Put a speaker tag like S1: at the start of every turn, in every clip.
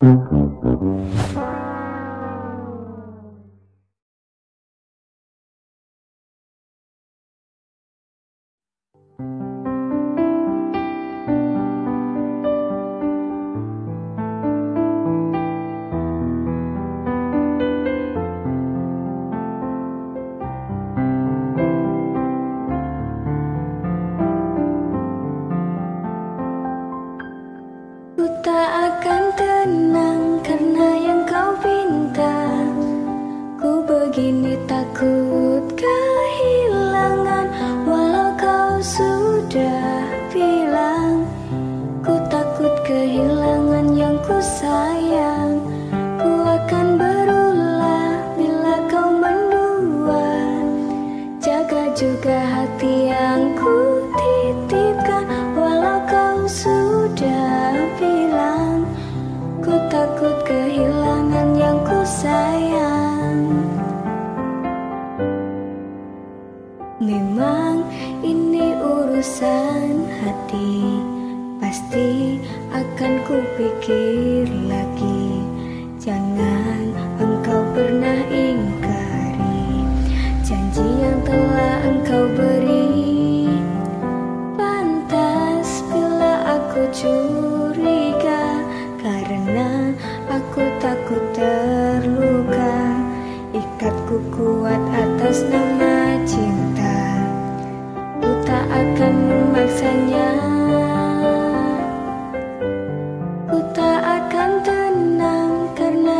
S1: Tak کت گہلا ولا سو لو talk کہہ لو س میسان بریو چورے گا کرنا آکو تاکو تر لوگ ککوتنا نام کرنا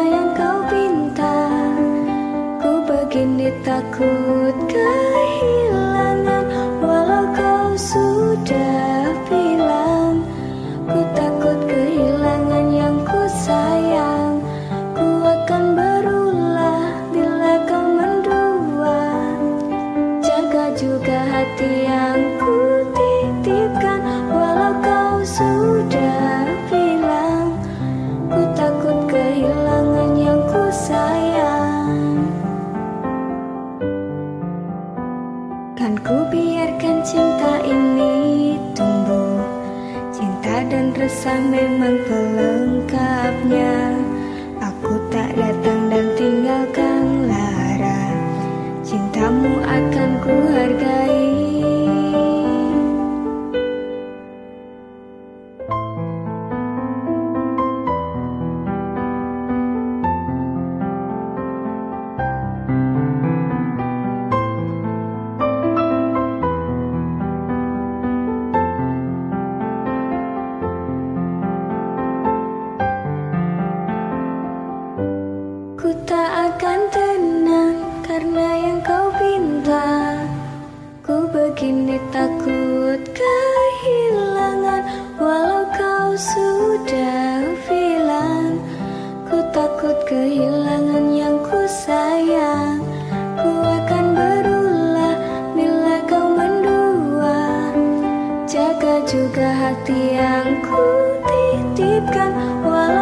S1: گو سولا کتاب رولا پمنڈ جگا جگہ چلی چنر سام نا گوندا وفل برلا ملا گوندو جگا جگا ہاتھی و